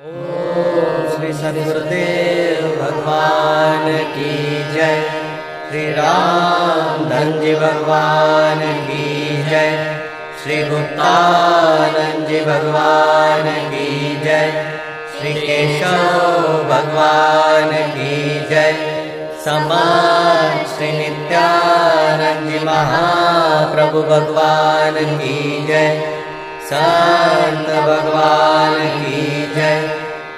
श्री सद्गुरुदेव भगवान की जय। श्री राम धन जी भगवान की जय। श्री गुप्तानंद जी भगवान की जय। श्री केशव भगवान की जय। समान श्री नित्यानंद जी महाप्रभु भगवान की जय। संत भगवान की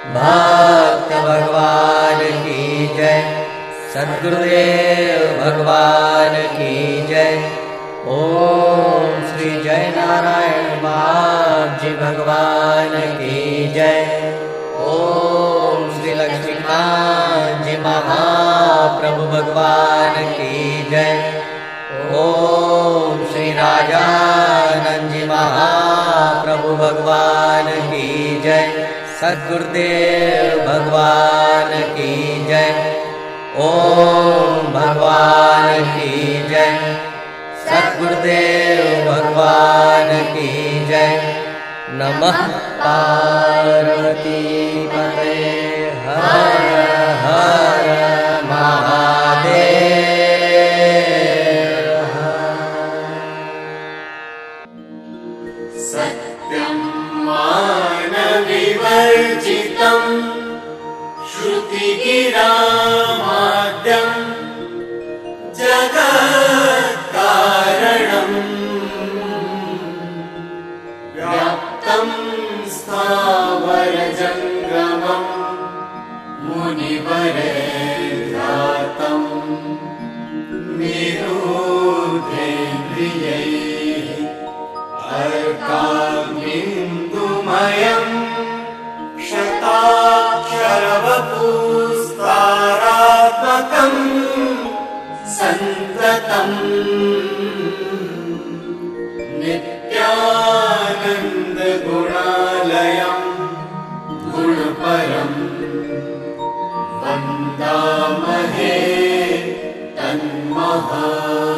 भक्त भगवान की जय। सदगुरुदेव भगवान की जय। ओम श्री जय नारायण बाप जी भगवान की जय। ओम श्री लक्ष्मीकांत जी महाप्रभु भगवान की जय। ओम श्री राजानंद जी महाप्रभु भगवान की जय। सद्गुरुदेव भगवान की जय। ओम भगवान की जय। सदगुरुदेव भगवान की जय। नमः पार्वती पते हर हर श्रुतिगिरामाद्यम् जगत्कारणम् व्याप्तं स्थावरजङ्गमम् मुनिवरे ध्यातम् निरोधेन्द्रियैः अर्काग्निन्दुमयम् शताक्षरवपुस्तारात्मकम् सन्ततम्। नित्यानन्दगुणालयम् गुणपरम्। वन्दामहे तन्महा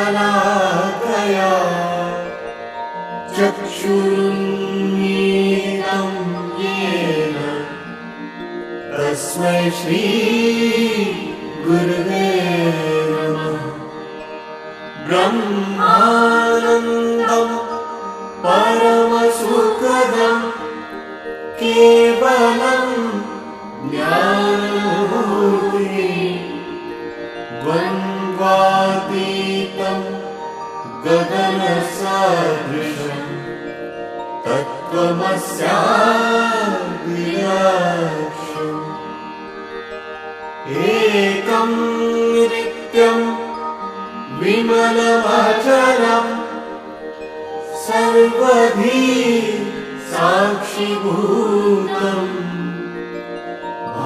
ज्ञानाकया चक्षुणं येन तस्मै श्रीगुरुवे गुरुदेव ब्रह्मारङ्गं परमसुखदं केवल गगनसादृशम् दृश तत्त्वमस्यादिकं नित्यम् विमलमचरम् सर्वधि साक्षिभूतम्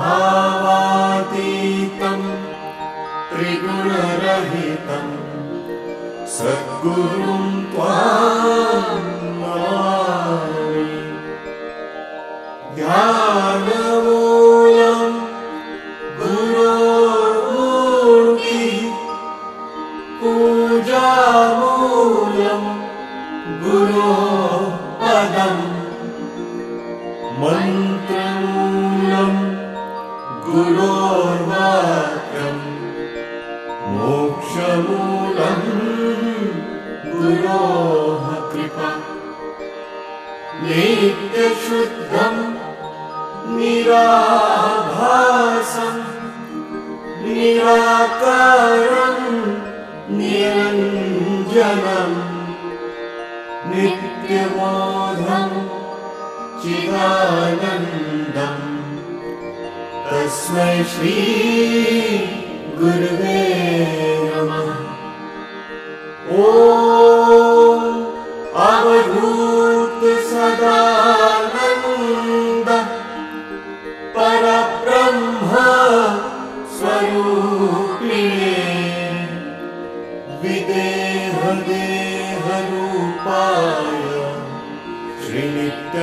भावातीतम् त्रिगुणरहितम् सद्गुरुं सद्गुरु ध्या शुद्धम् निराभासम् निराकारम् निरञ्जनम् नित्यबोधम् चिदानन्दम् तस्मै श्री गुरुवे नमः। ॐ अवधू कृपाय श्रीनित्य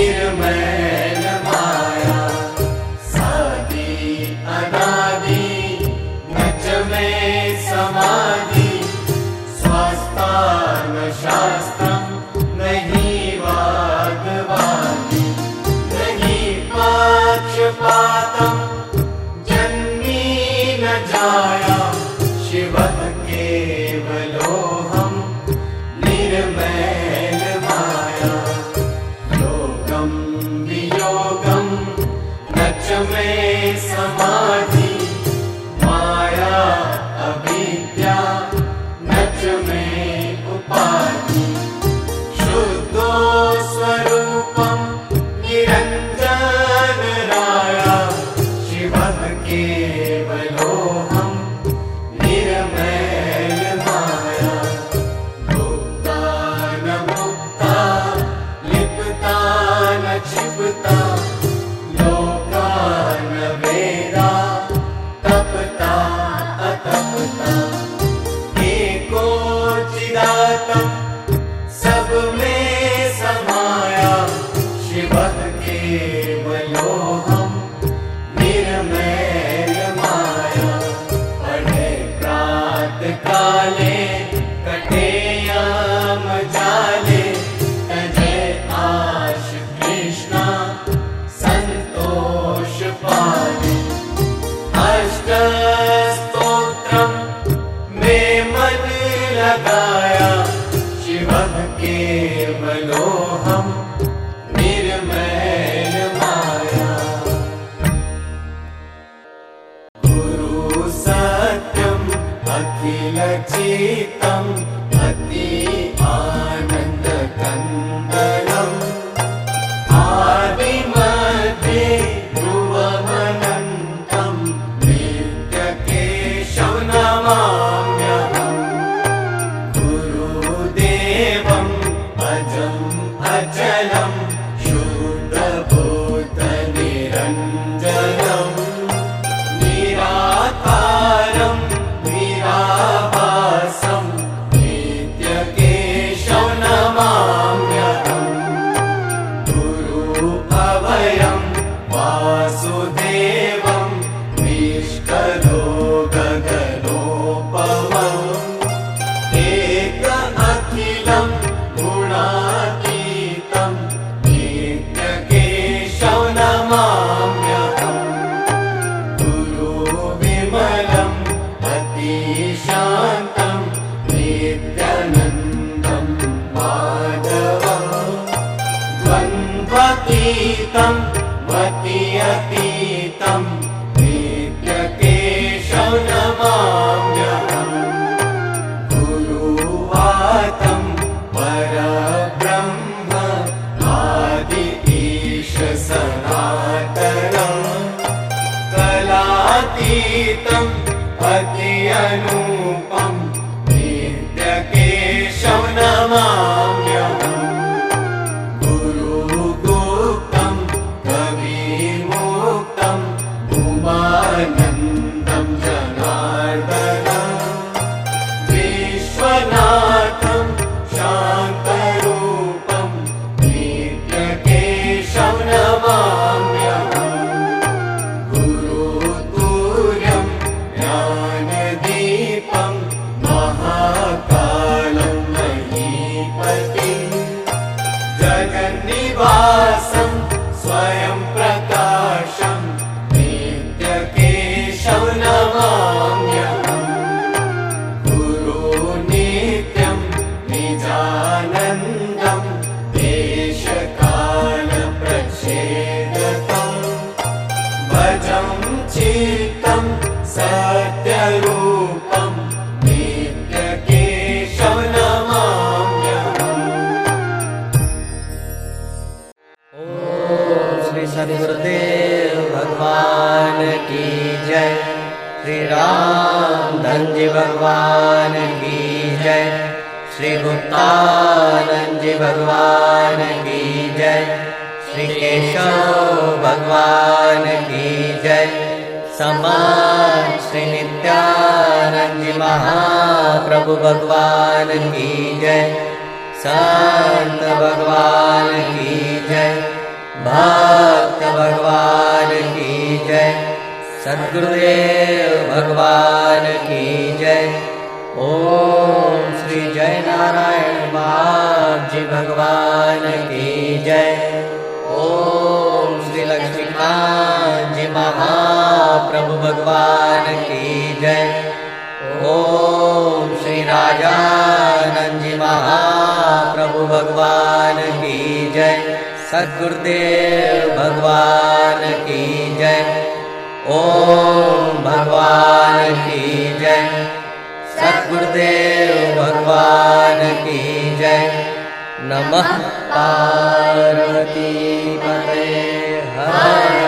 hear me. की जय। श्रीराम धनजी भगवान की जय। श्री गुप्तानज भगवान् गीजय श्रीकेशव भगवान् गीजय समा श्री नित्यानन्द महाप्रभु भगवान की जय। शान्त भगवान की जय। भक्त भगवान सद्गुरुदेव भगवान की जय। ओम श्री जय नारायण बाप जी भगवान की जय। ओम श्री लक्ष्मीकांत जी महाप्रभु भगवान की जय। ओम श्री राजानंद जी महाप्रभु भगवान की जय। सदगुरुदेव भगवान की जय। ओम भगवान की जय। सदगुरुदेव भगवान की जय। नमः पार्वती पते हर।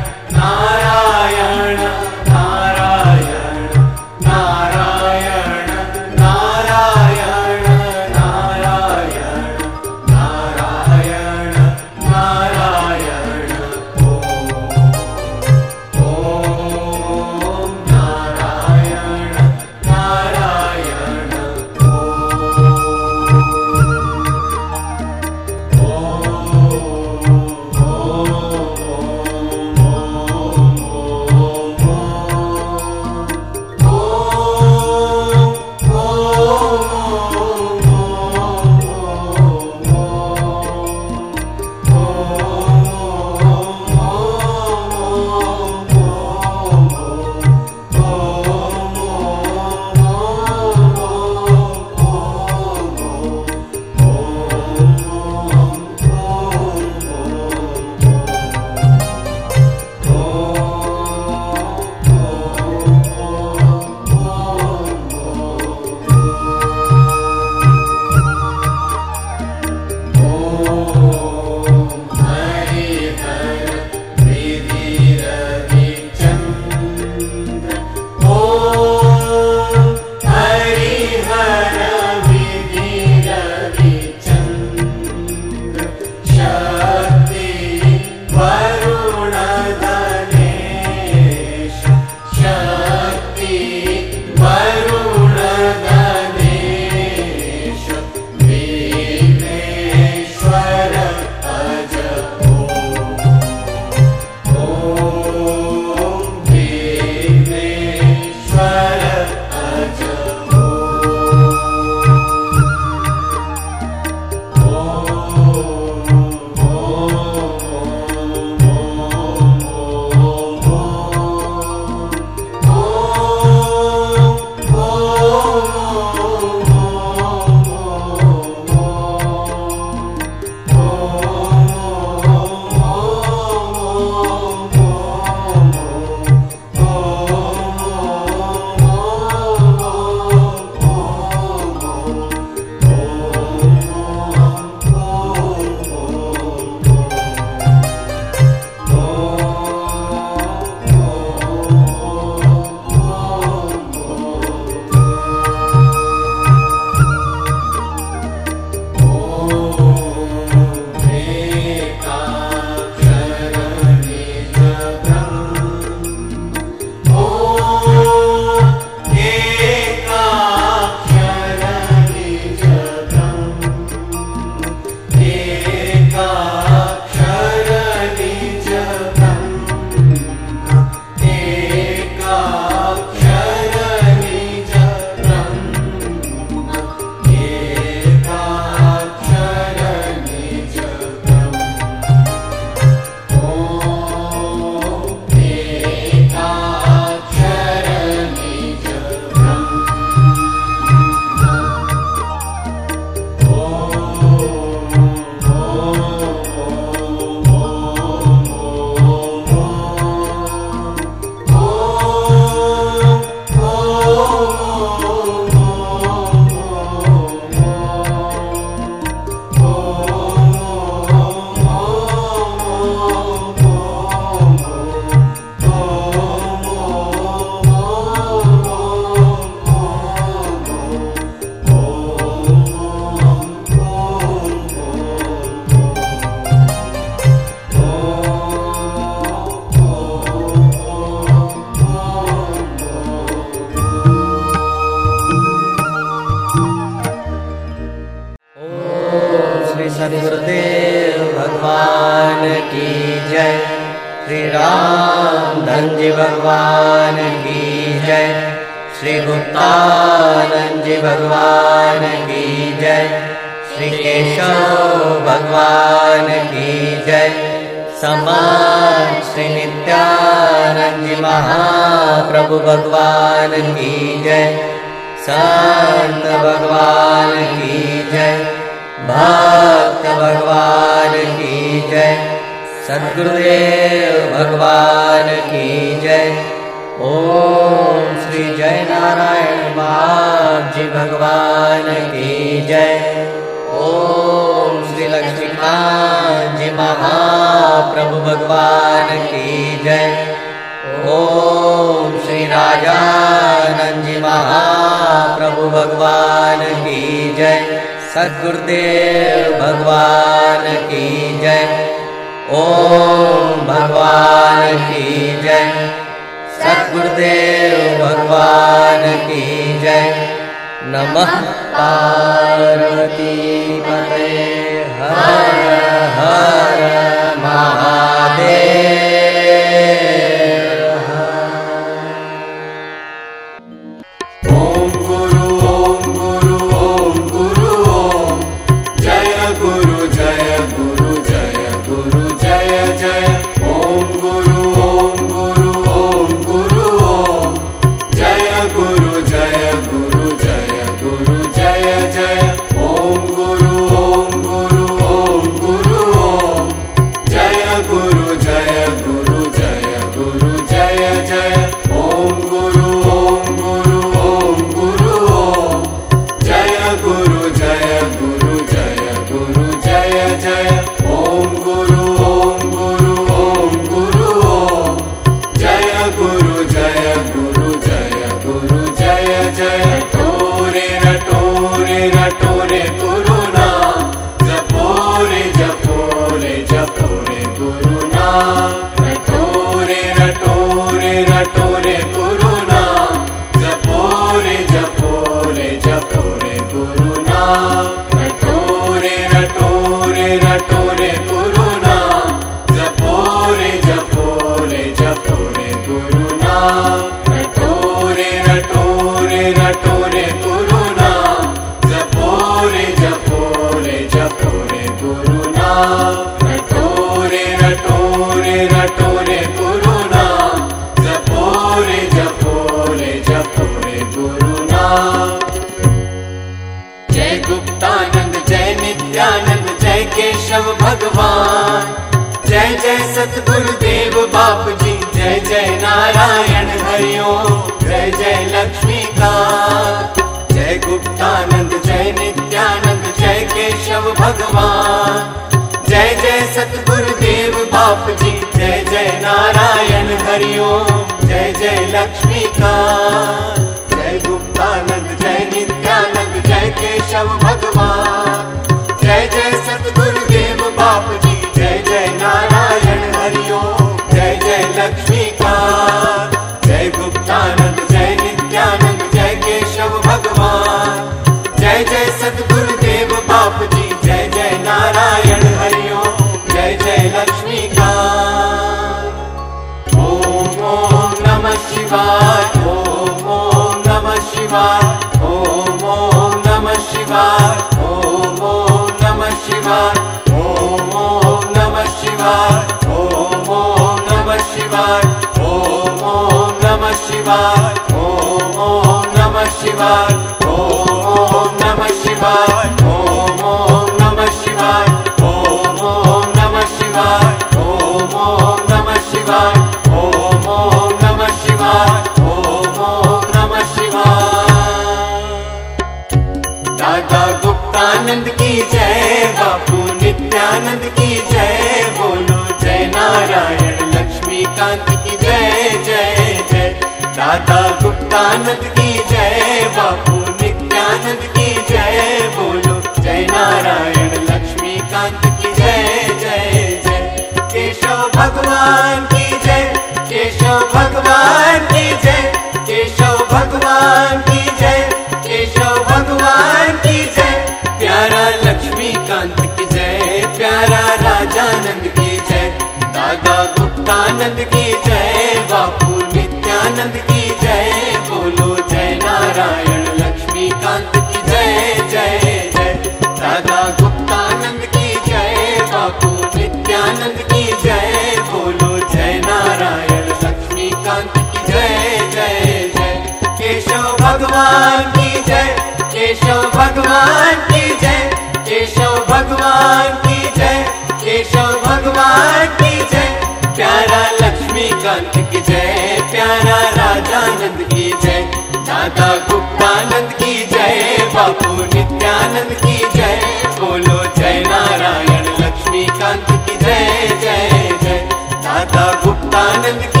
भगवान की जय। केशव भगवान की जय। केशव भगवान की जय। केशव भगवान की जय। प्यारा लक्ष्मीकांत की जय। प्यारा राजानंद की जय। दादा गुप्तानंद की जय। बापू नित्यानंद की जय। बोलो जय नारायण लक्ष्मीकांत की जय जय जय। दादा गुप्तानंद की